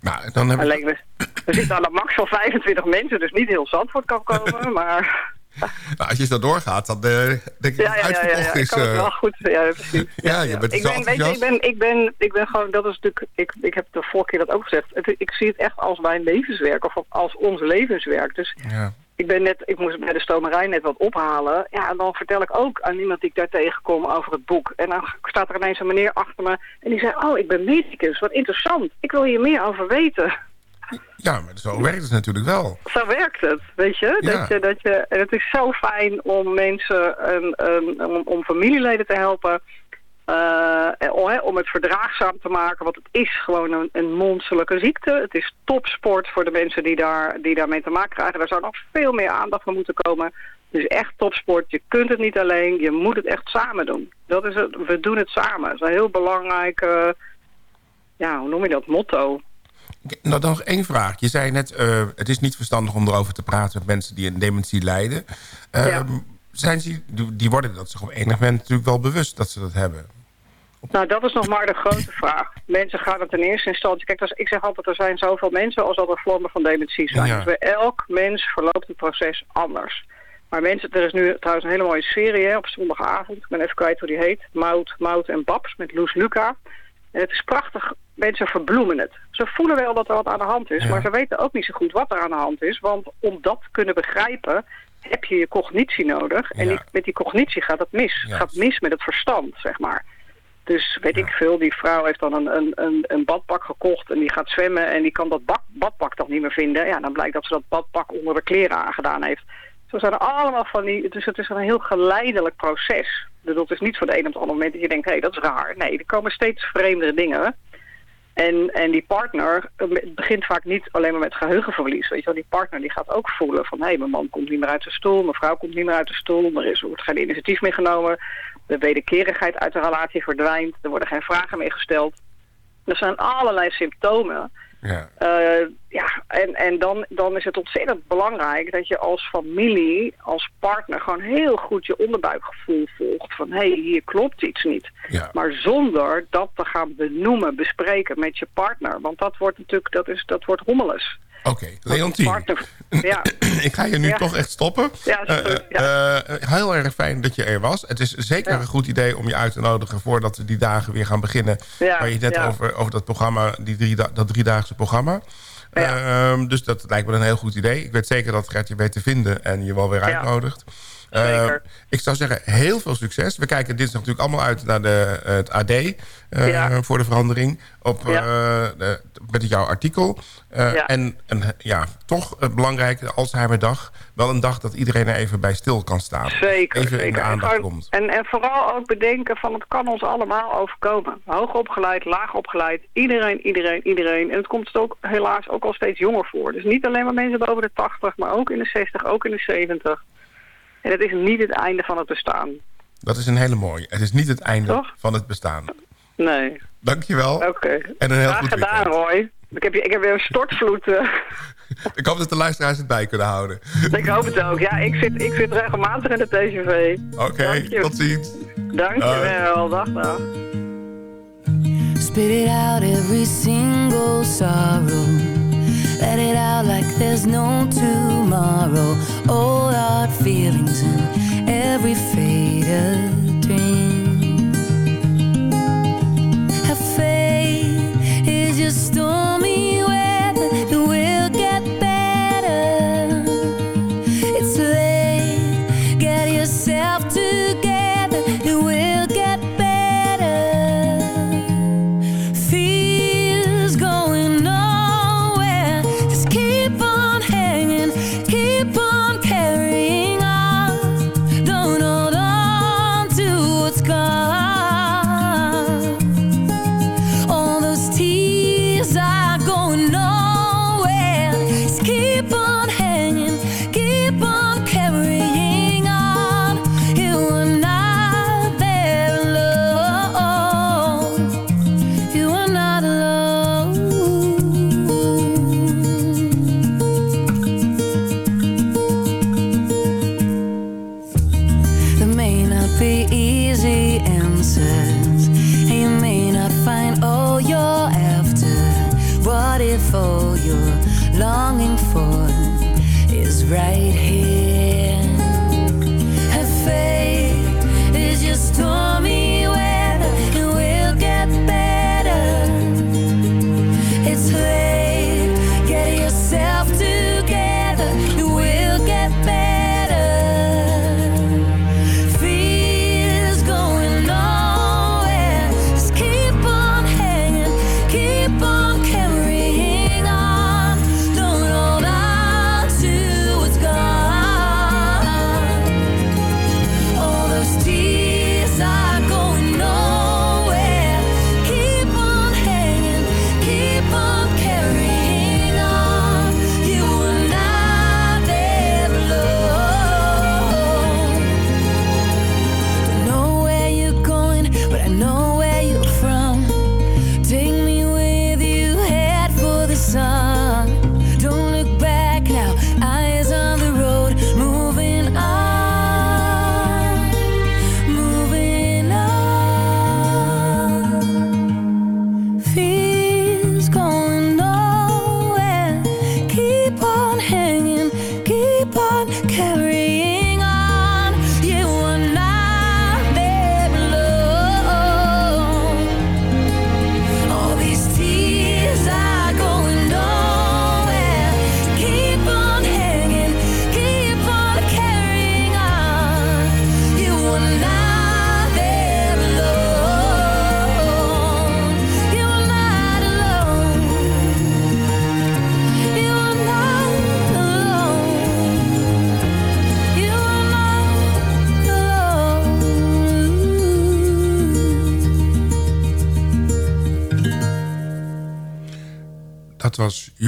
Nou, dan hebben Alleen we, we zitten aan een max van 25 mensen, dus niet heel Zandvoort kan komen. Maar nou, als je zo doorgaat, dan eh, denk ik ja, dat ja, het ja, ja, ja. is. kan het eh, wel goed. Ja, precies. ja, je bent Ik ben, weet je, enthousiast. ik ben, ik ben, ik ben gewoon, dat is natuurlijk, ik, ik heb de vorige keer dat ook gezegd. Het, ik zie het echt als mijn levenswerk of als ons levenswerk. Dus Ja. ik ben net, ik moest bij de stomerij net wat ophalen. Ja, en dan vertel ik ook aan iemand die ik daar tegenkom over het boek. En dan staat er ineens een meneer achter me en die zei, oh, ik ben medicus, wat interessant. Ik wil hier meer over weten. Ja, maar zo werkt het natuurlijk wel. Zo werkt het, weet je? Ja. Dat je, dat je en het is zo fijn om mensen, een, een, om, om familieleden te helpen... eh, om, het verdraagzaam te maken, want het is gewoon een, een monsterlijke ziekte. Het is topsport voor de mensen die, daar, die daarmee te maken krijgen. Daar zou nog veel meer aandacht voor moeten komen. Het is echt topsport. Je kunt het niet alleen, je moet het echt samen doen. Dat is het, we doen het samen. Dat is een heel belangrijk, ja, hoe noem je dat, motto. Nou, dan nog één vraag. Je zei net, eh, het is niet verstandig om erover te praten met mensen die een dementie lijden. Eh, Ja. zijn ze, die worden dat zich op enig moment natuurlijk wel bewust dat ze dat hebben. Nou, dat is nog maar de grote vraag. Mensen gaan het in eerste instantie... Kijk, dus ik zeg altijd, er zijn zoveel mensen als dat er vormen van dementie zijn. Ja. Dus bij elk mens verloopt het proces anders. Maar mensen, er is nu trouwens een hele mooie serie hè, op zondagavond. Ik ben even kwijt hoe die heet. Mout, Mout en Babs met Loes Luca. En het is prachtig. Mensen verbloemen het. Ze voelen wel dat er wat aan de hand is. Ja. Maar ze weten ook niet zo goed wat er aan de hand is. Want om dat te kunnen begrijpen heb je je cognitie nodig. En Ja. die- met die cognitie gaat het mis. Het Ja. gaat mis met het verstand, zeg maar. Dus weet ik veel, die vrouw heeft dan een, een, een, een badpak gekocht en die gaat zwemmen en die kan dat bak, badpak dan niet meer vinden. Ja, dan blijkt dat ze dat badpak onder de kleren aangedaan heeft. Zo zijn allemaal van die, dus het is een heel geleidelijk proces. Bedoel, het is niet voor de een op het andere moment dat je denkt, hé, dat is raar. Nee, er komen steeds vreemdere dingen. En, en die partner eh, begint vaak niet alleen maar met geheugenverlies. Weet je die partner die gaat ook voelen van... hé, mijn man komt niet meer uit de stoel, mijn vrouw komt niet meer uit de stoel... er is, wordt geen initiatief meer genomen... de wederkerigheid uit de relatie verdwijnt... er worden geen vragen meer gesteld. Er zijn allerlei symptomen. Ja. Eh, ja, en, en, en dan, dan is het ontzettend belangrijk dat je als familie, als partner... gewoon heel goed je onderbuikgevoel volgt. Van, hé, hey, hier klopt iets niet. Ja. Maar zonder dat te gaan benoemen, bespreken met je partner. Want dat wordt natuurlijk, dat, is, dat wordt hommeles. Oké, Leontien. Ja. Ik ga je nu Ja. toch echt stoppen. Ja, is goed, Eh, eh, heel erg fijn dat je er was. Het is zeker een goed idee om je uit te nodigen... voordat we die dagen weer gaan beginnen. Ja, waar je het net ja. over, over dat programma, die drie, da- dat driedaagse programma. Ehm, dus dat lijkt me een heel goed idee. Ik weet zeker dat Gert je weet te vinden en je wel weer Ja. uitnodigt. Eh, ik zou zeggen, heel veel succes. We kijken dinsdag natuurlijk allemaal uit naar de, het AD eh, Ja. voor de verandering. Op, Ja. eh, de- met jouw artikel. Eh, Ja. En een, ja, toch het belangrijke, Alzheimerdag. Wel een dag dat iedereen er even bij stil kan staan. Zeker, Even in zeker. de aandacht en, komt. en, en vooral ook bedenken van het kan ons allemaal overkomen. Hoog opgeleid, laag opgeleid, iedereen, iedereen, iedereen. En het komt het ook helaas ook al steeds jonger voor. Dus niet alleen maar mensen boven de 80, maar ook in de 60, ook in de 70. En het is niet het einde van het bestaan. Dat is een hele mooie. Het is niet het einde Toch? van het bestaan. Nee. Dankjewel. Oké. En een heel Graag goed gedaan, weekend. Roy. Ik heb, je- ik heb weer een stortvloed. eh. Ik hoop dat de luisteraars het bij kunnen houden. ik hoop het ook. Ja, ik zit, ik zit regelmatig in de TGV. Oké, Dank je. tot ziens. Dankjewel. Dag, dag. Spit it out every single sorrow. Let it out like there's no tomorrow. All our feelings in every faded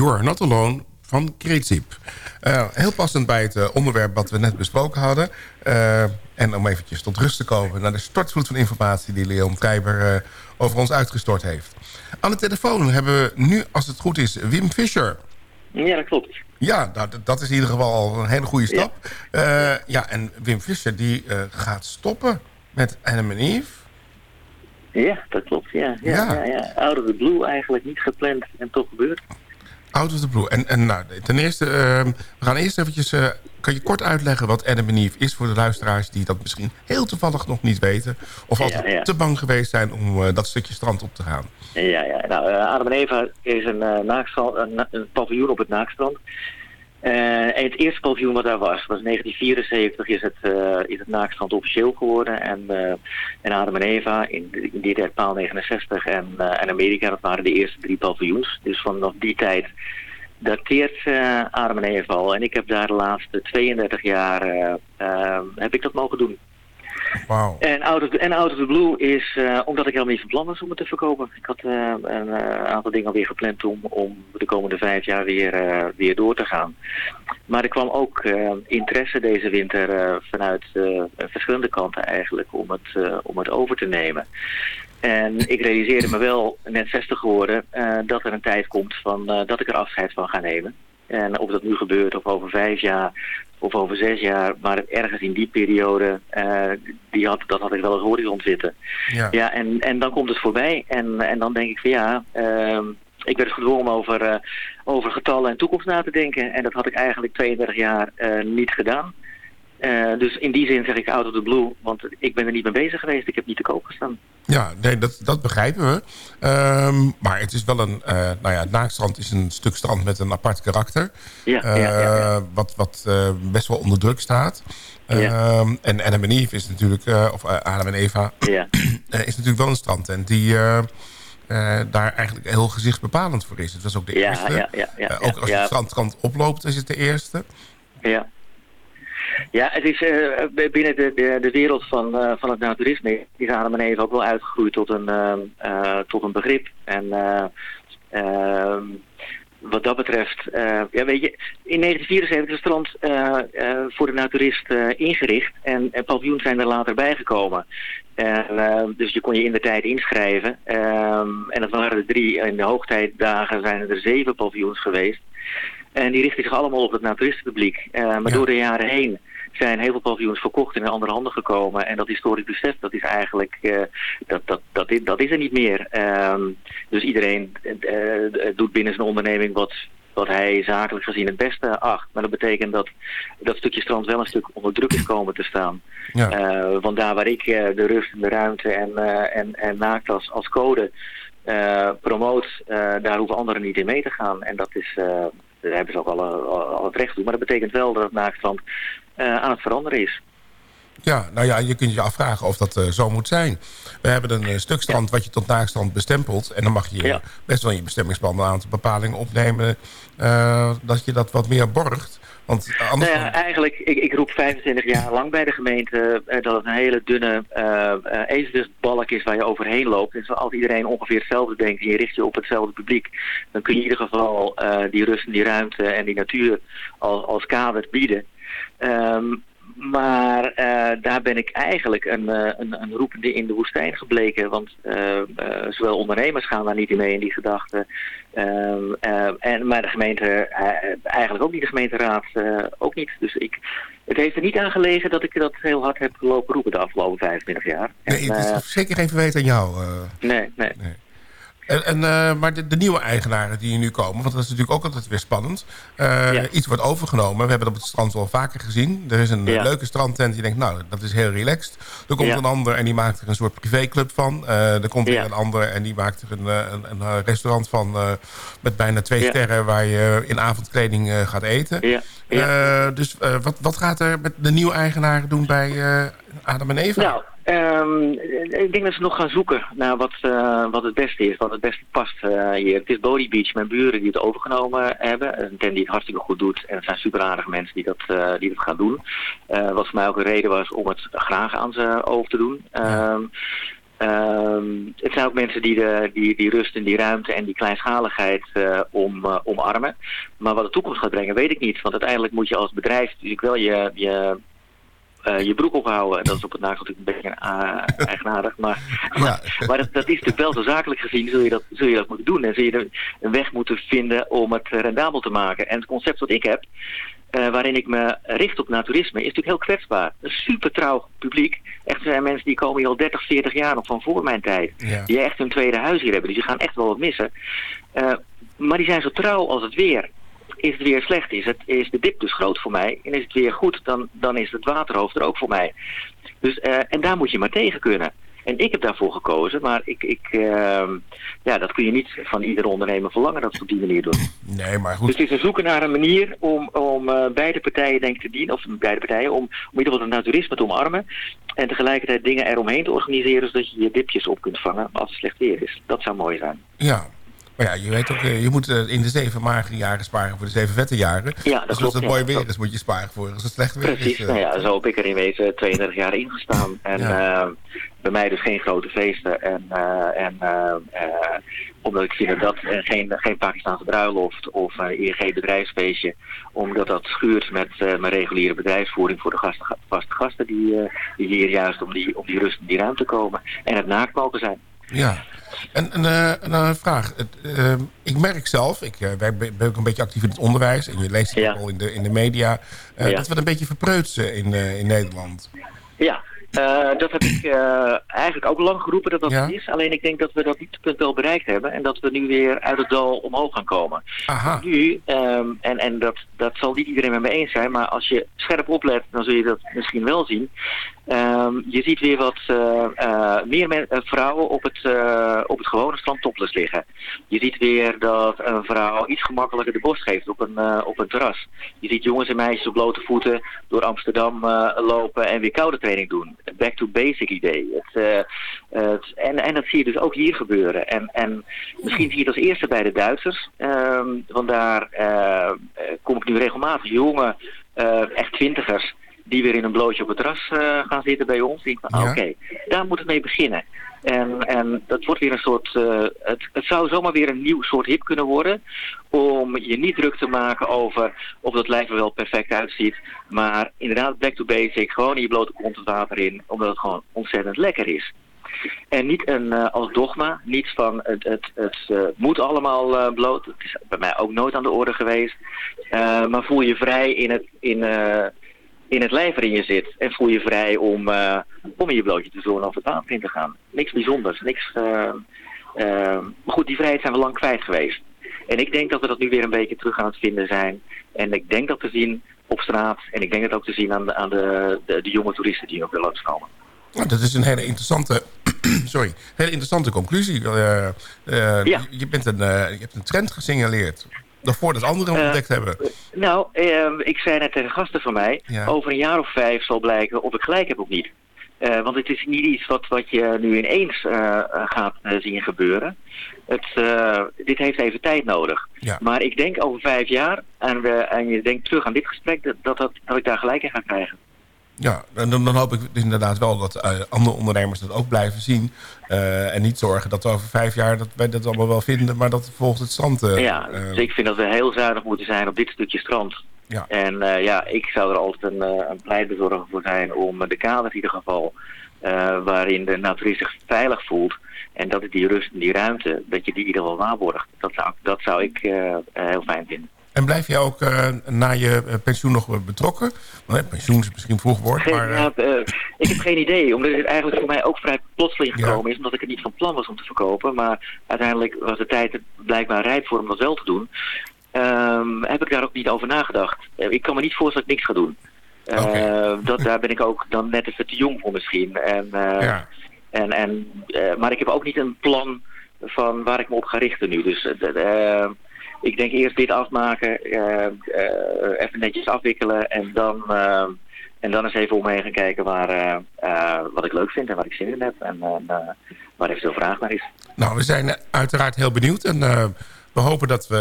Not Alone van Kreetsiep. Eh, heel passend bij het eh, onderwerp wat we net besproken hadden. Eh, en om eventjes tot rust te komen... naar de stortvloed van informatie die Leon Trijber eh, over ons uitgestort heeft. Aan de telefoon hebben we nu, als het goed is, Wim Fischer. Ja, dat klopt. Ja, nou, dat is in ieder geval al een hele goede stap. Ja, ja en Wim Visser die gaat stoppen met Adam and Eve. Ja, dat klopt. Ja, ja, Ja. ja. Ja, Out of the blue eigenlijk niet gepland en toch gebeurd. Out of the Blue. En, en nou, ten eerste, eh, we gaan eerst eventjes... eh, kan je kort uitleggen wat Adam and Eve is voor de luisteraars... die dat misschien heel toevallig nog niet weten... of altijd ja. te bang geweest zijn om eh, dat stukje strand op te gaan? Ja, ja. Nou, eh, Adam en Eva is een, naakstrand, een, een paviljoen op het Naakstrand. Eh, en het eerste paviljoen wat daar was, was in 1974 is het, eh, is het Naakstrand officieel geworden. En, eh, en en Eva in, in die tijd paal 69 en, en Amerika, dat waren de eerste drie paviljoens. Dus vanaf die tijd dateert Adam en Eva al. En ik heb daar de laatste 32 jaar heb ik dat mogen doen. En Out of the, en Out of the Blue is eh, omdat ik helemaal niet van plan was om het te verkopen. Ik had eh, een eh, aantal dingen alweer gepland om, om de komende vijf jaar weer, weer door te gaan. Maar er kwam ook interesse deze winter vanuit verschillende kanten eigenlijk om het, om het over te nemen. En ik realiseerde me wel, net 60 geworden, dat er een tijd komt van, dat ik er afscheid van ga nemen. En of dat nu gebeurt of over vijf jaar of over zes jaar, maar ergens in die periode, eh, die had, dat had ik wel als horizon zitten. Ja. Ja, en, en dan komt het voorbij en, en dan denk ik van ja, ehm, ik werd gedwongen om over, eh, over getallen en toekomst na te denken. En dat had ik eigenlijk 32 jaar eh, niet gedaan. Eh, dus in die zin zeg ik out of the blue, want ik ben er niet mee bezig geweest. Ik heb niet te koop gestaan. Ja, nee, dat, dat begrijpen we. Ehm, maar het is wel een... eh, nou ja, het Naakstrand is een stuk strand met een apart karakter. Ja, ja, ja, Eh, Wat, wat best wel onder druk staat. Ehm, En Adam en Eve is natuurlijk... of Adam en Eva Ja. is natuurlijk wel een strandtent die... daar eigenlijk heel gezichtsbepalend voor is. Het was ook de Ja, eerste. ja, ja, ja, ja, ook als je de strandkant oploopt, is het de eerste. Ja. Ja, het is eh, binnen de, de, de wereld van, eh, van het naturisme is Adam en Eva ook wel uitgegroeid tot een, eh, eh, tot een begrip. En eh, ehm, wat dat betreft, eh, ja, weet je, in 1974 is het eh, eh, voor de naturist eh, ingericht en, en zijn er later bijgekomen. En, eh, dus je kon je in de tijd inschrijven. Ehm, en dat waren er drie. In de hoogtijdagen zijn er zeven paviljoens geweest. En die richten zich allemaal op het naturistenpubliek. Eh, maar door de jaren heen zijn heel veel paviljoens verkocht en in andere handen gekomen. En dat historisch besef, dat is eigenlijk, eh, dat, dat, dat, is, dat is er niet meer. Ehm, dus iedereen eh, doet binnen zijn onderneming wat, wat hij zakelijk gezien het beste acht. Maar dat betekent dat dat stukje strand wel een stuk onder druk is komen te staan. Ja. Want daar waar ik de rust en de ruimte en, en, en naakt als, als code eh, promoot, daar hoeven anderen niet in mee te gaan. En dat is, daar hebben ze ook al, al, al het recht toe. Maar dat betekent wel dat het naaktstrand eh, aan het veranderen is. Ja, nou ja, je kunt je afvragen of dat eh, zo moet zijn. We hebben een eh, stuk strand wat je tot naakstrand bestempelt. En dan mag je best wel in je bestemmingsplan een aantal bepalingen opnemen... eh, dat je dat wat meer borgt. Want. Nou ja, eigenlijk, ik, ik roep 25 jaar lang bij de gemeente eh, dat het een hele dunne evenwichtsbalk is waar je overheen loopt. En als iedereen ongeveer hetzelfde denkt en je richt je op hetzelfde publiek, dan kun je in ieder geval die rust die ruimte en die natuur als, als kader bieden. Ehm, maar eh, daar ben ik eigenlijk een, eh, een, een roepende in de woestijn gebleken. Want eh, zowel ondernemers gaan daar niet in mee in die gedachten. Ehm, eh, en, maar de gemeente, eigenlijk ook niet de gemeenteraad, ook niet. Dus ik, het heeft er niet aan gelegen dat ik dat heel hard heb lopen roepen de afgelopen 25 jaar. nee, En, het is zeker geen verweten aan jou. eh. nee, nee. En, en, eh, maar de, de nieuwe eigenaren die hier nu komen... want dat is natuurlijk ook altijd weer spannend. Eh, Iets wordt overgenomen. We hebben dat op het strand wel vaker gezien. Er is een Ja. leuke strandtent die denkt... nou, dat is heel relaxed. Er komt Ja. een ander en die maakt er een soort privéclub van. Eh, er komt weer een ander en die maakt er een, een, een restaurant van... met bijna twee sterren... waar je in avondkleding gaat eten. Ja. Dus wat, wat gaat er met de nieuwe eigenaren doen bij Adam en Eva? Nou, ehm, ik denk dat ze nog gaan zoeken naar wat, eh, wat het beste is, wat het beste past eh, hier. Het is Body Beach, mijn buren die het overgenomen hebben. Een tent die het hartstikke goed doet. En het zijn super aardige mensen die dat, eh, die dat gaan doen. Wat voor mij ook een reden was om het graag aan ze over te doen. Ehm, ehm, het zijn ook mensen die, de, die, die rust en die ruimte en die kleinschaligheid om, omarmen. Maar wat de toekomst gaat brengen, weet ik niet. Want uiteindelijk moet je als bedrijf natuurlijk wel je, je eh, je broek ophouden. En dat is op het naakt natuurlijk een beetje uh, eigenaardig. Maar, maar dat, dat, is natuurlijk wel zo zakelijk gezien, zul je, dat, zul je dat moeten doen. En zul je een weg moeten vinden om het rendabel te maken. En het concept wat ik heb, uh, waarin ik me richt op naturisme, is natuurlijk heel kwetsbaar. Een super trouw publiek. Echt zijn mensen die komen hier al 30, 40 jaar nog van voor mijn tijd. Ja. Die echt hun tweede huis hier hebben. Dus die gaan echt wel wat missen. Maar die zijn zo trouw als het weer. Is het weer slecht, is, het, is de dip dus groot voor mij. En is het weer goed, dan, dan is het waterhoofd er ook voor mij. Dus, uh, en daar moet je maar tegen kunnen. En ik heb daarvoor gekozen, maar ik, ik, uh, ja, dat kun je niet van iedere ondernemer verlangen dat ze op die manier doen. Nee, maar goed. Dus het is een zoeken naar een manier om, om uh, beide partijen denk ik te dienen, of beide partijen, om, om in ieder geval het naturisme te omarmen. En tegelijkertijd dingen eromheen te organiseren, zodat je je dipjes op kunt vangen als het slecht weer is. Dat zou mooi zijn. Ja, maar ja, je weet ook, je moet in de zeven magere jaren sparen voor de zeven vette jaren. Ja, dat dus klopt, als het mooi weer is, moet je sparen voor als het slecht weer Precies, is. nou ja, zo heb ik er in wezen 32 jaar ingestaan. En Ja. uh, bij mij dus geen grote feesten. En, uh, en uh, omdat ik vind dat geen, geen Pakistaanse bruiloft of een ING-bedrijfsfeestje, omdat dat schuurt met mijn reguliere bedrijfsvoering voor de gasten, vaste gasten die, die hier juist om die, om die rust in die ruimte komen. En het naakt mogen zijn. Ja, en, en, uh, en een vraag. Uh, ik merk zelf, ik uh, ben, ben ook een beetje actief in het onderwijs... en je leest het ja. al in de, in de media... Ja. dat we het een beetje verpreutsen in, in Nederland. Ja, uh, dat heb ik uh, eigenlijk ook lang geroepen dat dat Ja? is. Alleen ik denk dat we dat dieptepunt wel bereikt hebben. En dat we nu weer uit het dal omhoog gaan komen. Aha. Nu, um, en, en dat, dat zal niet iedereen met me eens zijn. Maar als je scherp oplet, dan zul je dat misschien wel zien. Um, je ziet weer wat uh, meer men, vrouwen op het, op het gewone strand topless liggen. Je ziet weer dat een vrouw iets gemakkelijker de borst geeft op een, op een terras. Je ziet jongens en meisjes op blote voeten door Amsterdam lopen en weer koude training doen back to basic idee. Het, het, en, en dat zie je dus ook hier gebeuren. En, en misschien zie je het als eerste bij de Duitsers. Um, want daar kom ik nu regelmatig jonge, echt twintigers... die weer in een blootje op het terras gaan zitten bij ons. Die ja. oké, okay, daar moet het mee beginnen. En, en dat wordt weer een soort... Uh, het, het zou zomaar weer een nieuw soort hip kunnen worden... om je niet druk te maken over of dat lijf er wel perfect uitziet. Maar inderdaad, back to basic. Gewoon in je blote kont het water in. Omdat het gewoon ontzettend lekker is. En niet een, uh, als dogma, niet van het, het, het uh, moet allemaal uh, bloot. Het is bij mij ook nooit aan de orde geweest. maar voel je vrij in het... In, in het lijf je zit. En voel je vrij om, uh, om in je blootje te zonen of het water in te gaan. Niks bijzonders. Niks, uh, uh, maar goed, die vrijheid zijn we lang kwijt geweest. En ik denk dat we dat nu weer een beetje terug aan het vinden zijn. En ik denk dat te zien op straat. En ik denk dat ook te zien aan de, aan de, de, de jonge toeristen die ook weer langskomen. Nou, dat is een hele interessante, sorry, hele interessante conclusie. Ja. je, bent een, je hebt een trend gesignaleerd. Nog voordat anderen uh, ontdekt hebben. Nou, ik zei net tegen gasten van mij... Ja. over een jaar of vijf zal blijken of ik gelijk heb of niet. want het is niet iets wat, wat je nu ineens gaat zien gebeuren. Het, dit heeft even tijd nodig. Ja. Maar ik denk over vijf jaar... en, we, en je denkt terug aan dit gesprek... dat, dat, dat ik daar gelijk in ga krijgen. Ja, en dan, dan, hoop ik inderdaad wel dat uh, andere ondernemers dat ook blijven zien. Uh, en niet zorgen dat over vijf jaar dat wij dat allemaal wel vinden, maar dat volgens het strand... Uh, ja, dus ik vind dat we heel zuinig moeten zijn op dit stukje strand. Ja. En ja, ik zou er altijd een, een pleitbezorger voor zijn om de kaders in ieder geval... waarin de naturist zich veilig voelt... en dat die rust en die ruimte, dat je die in ieder geval waarborgt. Dat zou, dat zou ik heel fijn vinden. En blijf jij ook uh, na je uh, pensioen nog betrokken? Want pensioen is misschien vroeg woord, maar... Uh... Ja, ik heb geen idee, omdat het eigenlijk voor mij ook vrij plotseling gekomen ja. is... omdat ik het niet van plan was om te verkopen. Maar uiteindelijk was de tijd blijkbaar rijp voor om dat wel te doen. Um, heb ik daar ook niet over nagedacht. ik kan me niet voorstellen dat ik niks ga doen. Okay. dat, daar ben ik ook dan net even te jong voor misschien. En, ja. en, en, maar ik heb ook niet een plan van waar ik me op ga richten nu. Dus ik denk eerst dit afmaken, uh, uh, even netjes afwikkelen en dan, uh, en dan eens even omheen gaan kijken waar, wat ik leuk vind en waar ik zin in heb en waar eventueel vraag naar is. Nou, we zijn uiteraard heel benieuwd en we hopen dat we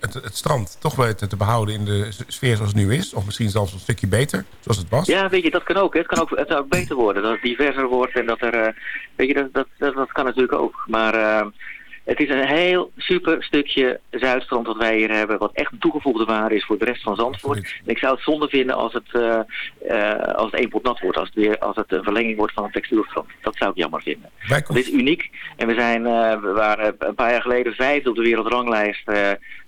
het, het, strand toch weten te behouden in de sfeer zoals het nu is. Of misschien zelfs een stukje beter, zoals het was. Ja, weet je, dat kan ook. Hè. Het kan ook, het ook beter worden. Dat het diverser wordt en dat er... weet je, dat, dat, dat, dat kan natuurlijk ook. Maar Het is een heel super stukje Zuidstrand wat wij hier hebben, wat echt een toegevoegde waarde is voor de rest van Zandvoort. En ik zou het zonde vinden als het, eh, als het één pot nat wordt, als het, weer, als het een verlenging wordt van een textuurstrand. Dat zou ik jammer vinden. Dit is uniek en we, zijn, eh, we waren een paar jaar geleden vijfde op de wereldranglijst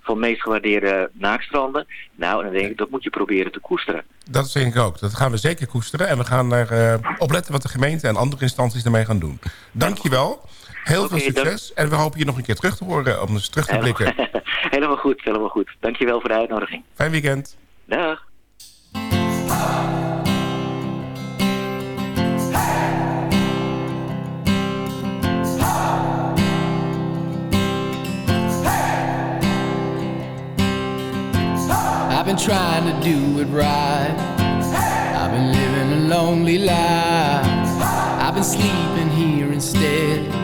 van meest gewaardeerde naakstranden. Nou, en dan denk ik, dat moet je proberen te koesteren. Dat denk ik ook. Dat gaan we zeker koesteren. En we gaan er opletten wat de gemeente en andere instanties ermee gaan doen. Dankjewel. Heel veel succes. En we hopen je nog een keer terug te horen om eens terug te blikken. helemaal goed, helemaal goed. Dankjewel voor de uitnodiging. Fijn weekend. Dag. I've been trying to do it right. I've been living a lonely life. I've been sleeping here instead.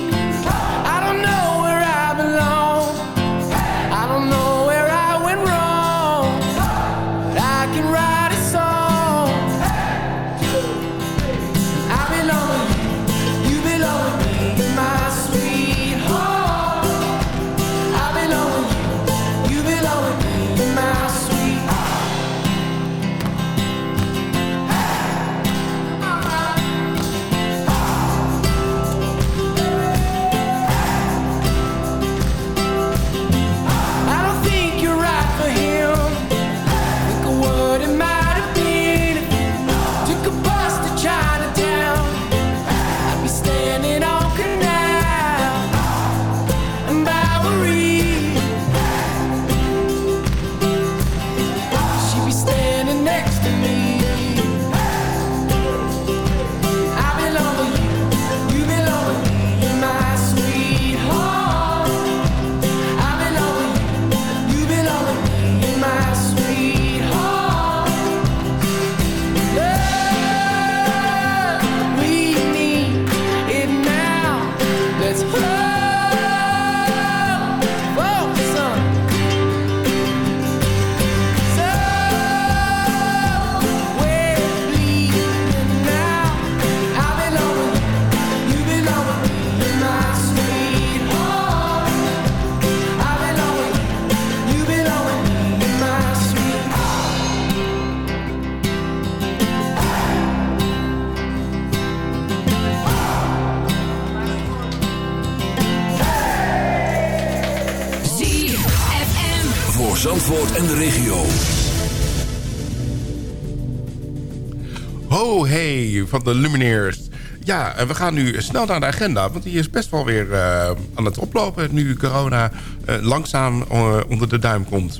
Lumineers. Ja, en we gaan nu snel naar de agenda, want die is best wel weer eh, aan het oplopen... nu corona eh, langzaam eh, onder de duim komt.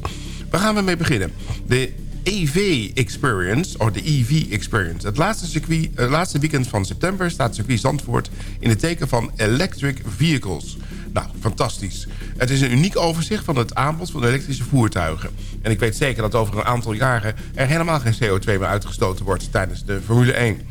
Waar gaan we mee beginnen? De EV Experience, of de EV Experience. Het laatste, eh, laatste weekend van september staat circuit Zandvoort... in het teken van electric vehicles. Nou, fantastisch. Het is een uniek overzicht van het aanbod van elektrische voertuigen. En ik weet zeker dat over een aantal jaren... er helemaal geen CO2 meer uitgestoten wordt tijdens de Formule 1.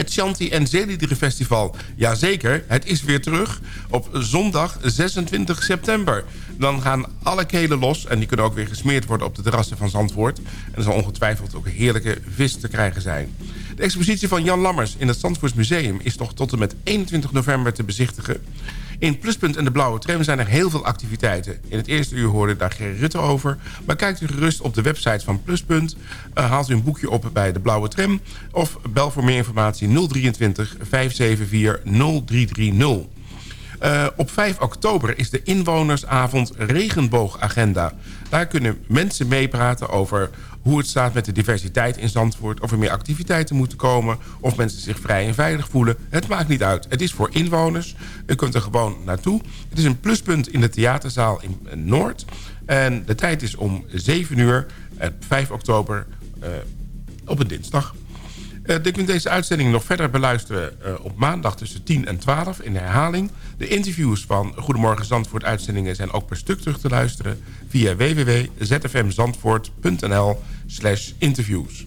Het Shanti en Zeeliederen Festival. Jazeker, het is weer terug op zondag 26 september. Dan gaan alle kelen los en die kunnen ook weer gesmeerd worden op de terrassen van Zandvoort. En er zal ongetwijfeld ook heerlijke vis te krijgen zijn. De expositie van Jan Lammers in het Zandvoorts Museum is nog tot en met 21 november te bezichtigen. In Pluspunt en de Blauwe Tram zijn er heel veel activiteiten. In het eerste uur hoorde daar Gerry Rutte over. Maar kijkt u gerust op de website van Pluspunt. Uh, haalt u een boekje op bij de Blauwe Tram. Of bel voor meer informatie 023 574 0330. Uh, op 5 oktober is de inwonersavond Regenboogagenda. Daar kunnen mensen meepraten over hoe het staat met de diversiteit in Zandvoort... of er meer activiteiten moeten komen... of mensen zich vrij en veilig voelen. Het maakt niet uit. Het is voor inwoners. U kunt er gewoon naartoe. Het is een pluspunt in de theaterzaal in Noord. En de tijd is om 7 uur, op 5 oktober, uh, op een dinsdag. Eh, uh, je kunt deze uitzending nog verder beluisteren eh, op maandag tussen 10 en 12 in herhaling. De interviews van Goedemorgen Zandvoort uitzendingen zijn ook per stuk terug te luisteren via www.zfmzandvoort.nl slash interviews.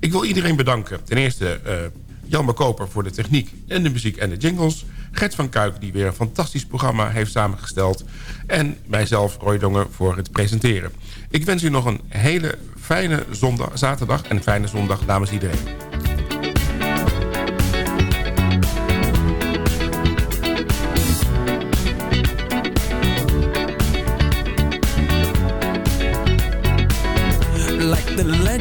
Ik wil iedereen bedanken. Ten eerste uh, Jan Koper voor de techniek en de muziek en de jingles. Gert van Kuik die weer een fantastisch programma heeft samengesteld. En mijzelf, Roy Dongen, voor het presenteren. Ik wens u nog een hele fijne zondag, zaterdag en een fijne zondag namens iedereen.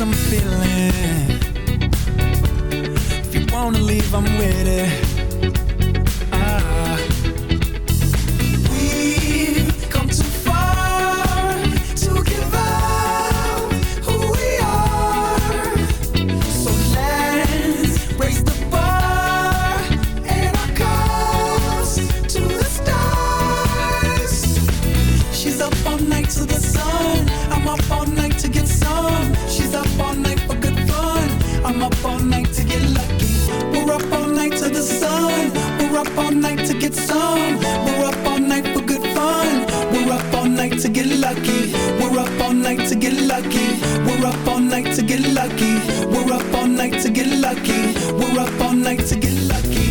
some feeling. Nights to get lucky.